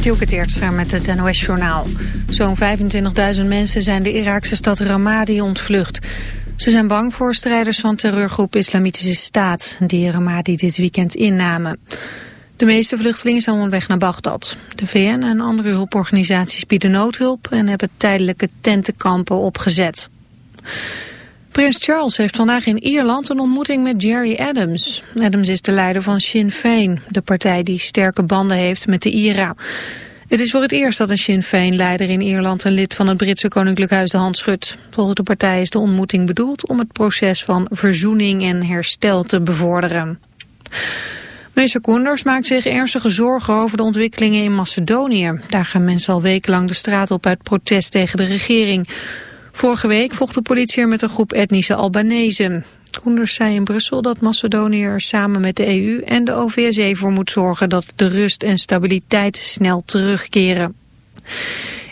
Dielke Teertstra met het NOS-journaal. Zo'n 25.000 mensen zijn de Iraakse stad Ramadi ontvlucht. Ze zijn bang voor strijders van terreurgroep Islamitische Staat... die Ramadi dit weekend innamen. De meeste vluchtelingen zijn onderweg naar Bagdad. De VN en andere hulporganisaties bieden noodhulp... en hebben tijdelijke tentenkampen opgezet. Prins Charles heeft vandaag in Ierland een ontmoeting met Jerry Adams. Adams is de leider van Sinn Féin, de partij die sterke banden heeft met de IRA. Het is voor het eerst dat een Sinn Féin-leider in Ierland een lid van het Britse Koninklijk Huis de hand schudt. Volgens de partij is de ontmoeting bedoeld om het proces van verzoening en herstel te bevorderen. Minister Koenders maakt zich ernstige zorgen over de ontwikkelingen in Macedonië. Daar gaan mensen al wekenlang de straat op uit protest tegen de regering. Vorige week vocht de politie er met een groep etnische Albanese. Koenders zei in Brussel dat Macedonië er samen met de EU en de OVSE voor moet zorgen dat de rust en stabiliteit snel terugkeren.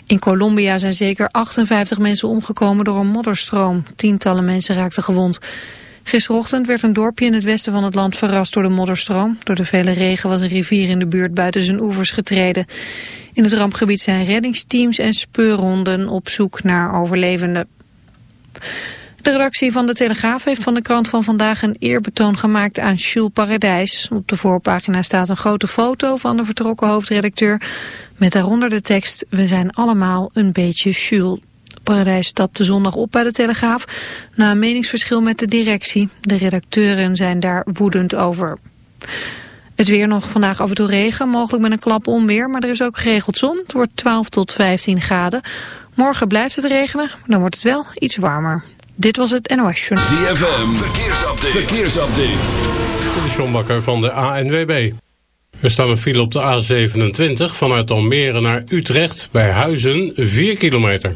In Colombia zijn zeker 58 mensen omgekomen door een modderstroom. Tientallen mensen raakten gewond. Gisterochtend werd een dorpje in het westen van het land verrast door de modderstroom. Door de vele regen was een rivier in de buurt buiten zijn oevers getreden. In het rampgebied zijn reddingsteams en speurhonden op zoek naar overlevenden. De redactie van De Telegraaf heeft van de krant van vandaag een eerbetoon gemaakt aan Jules Paradijs. Op de voorpagina staat een grote foto van de vertrokken hoofdredacteur met daaronder de tekst We zijn allemaal een beetje Jules. Paradijs stapte zondag op bij De Telegraaf na een meningsverschil met de directie. De redacteuren zijn daar woedend over. Het weer nog vandaag af en toe regen, mogelijk met een klap onweer, maar er is ook geregeld zon. Het wordt 12 tot 15 graden. Morgen blijft het regenen, dan wordt het wel iets warmer. Dit was het NOS Journal. ZFM, verkeersupdate. verkeersupdate. De Sjombakker van de ANWB. Er staan een file op de A27 vanuit Almere naar Utrecht bij Huizen 4 kilometer.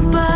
But.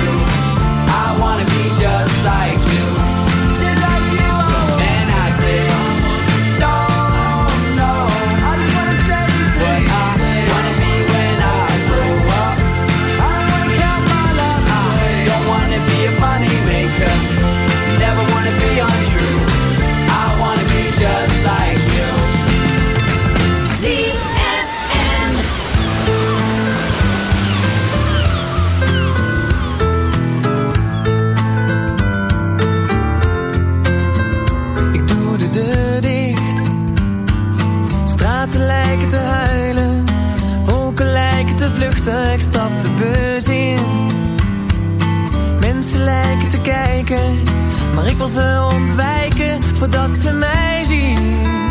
Maar ik wil ze ontwijken voordat ze mij zien.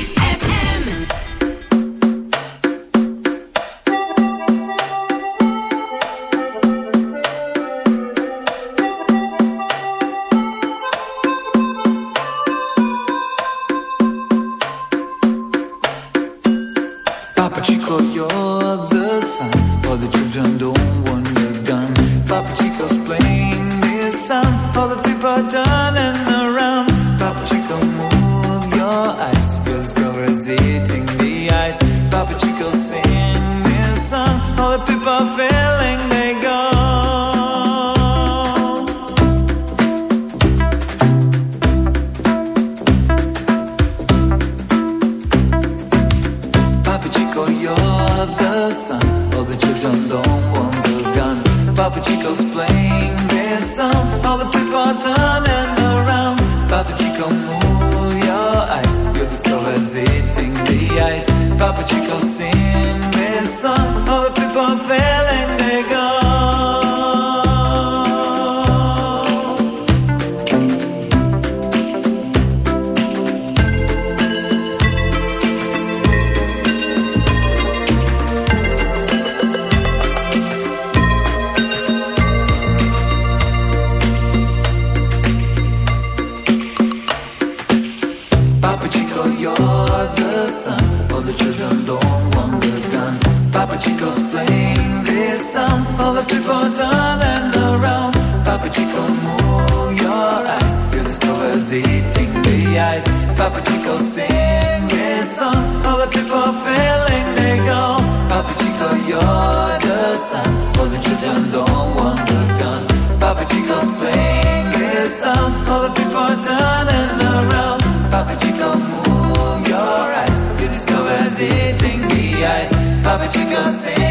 cansei.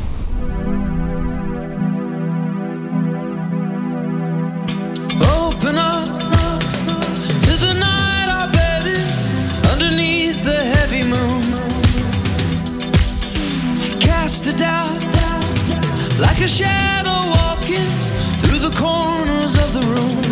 A shadow walking through the corners of the room.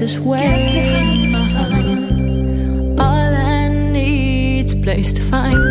is where my heart. All I need's place to find.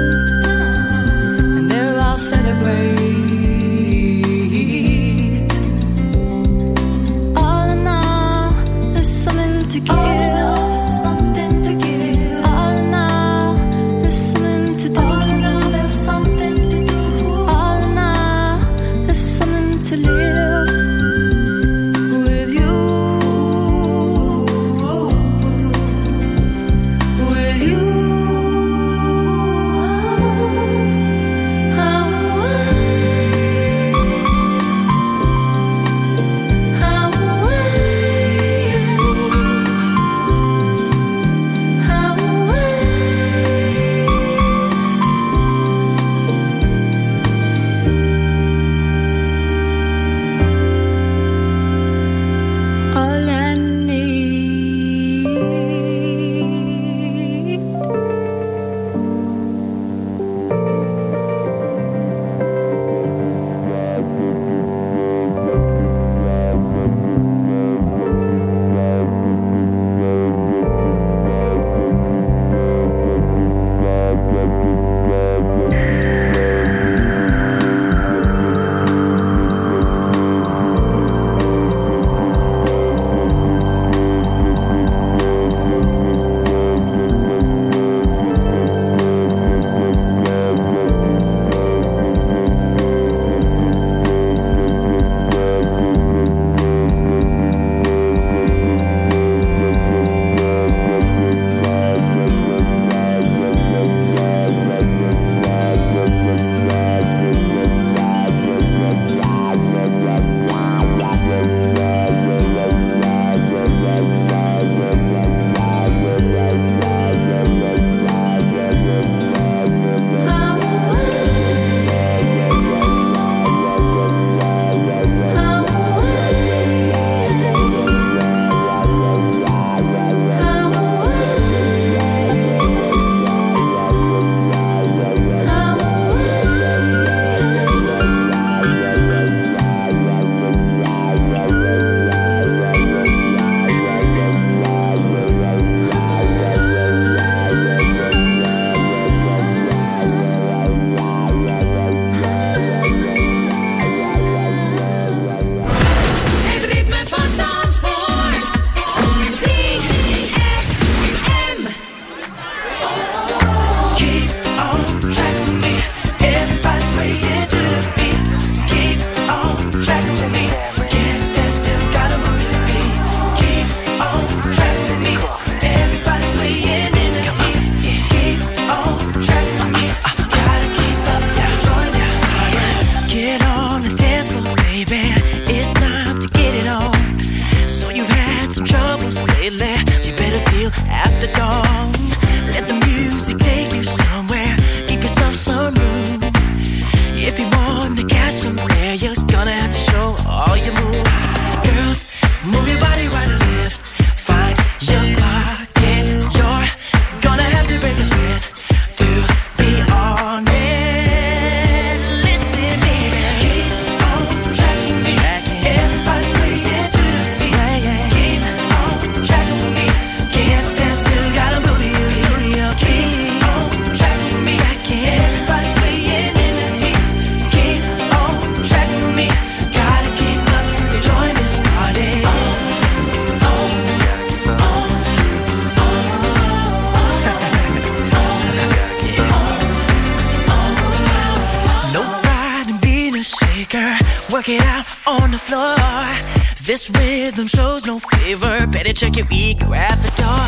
This rhythm shows no favor. Better check your ego at the door.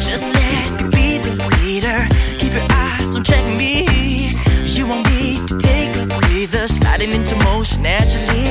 Just let me be the leader. Keep your eyes on checking me. You won't need to take a breather. Sliding into motion naturally.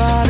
Brought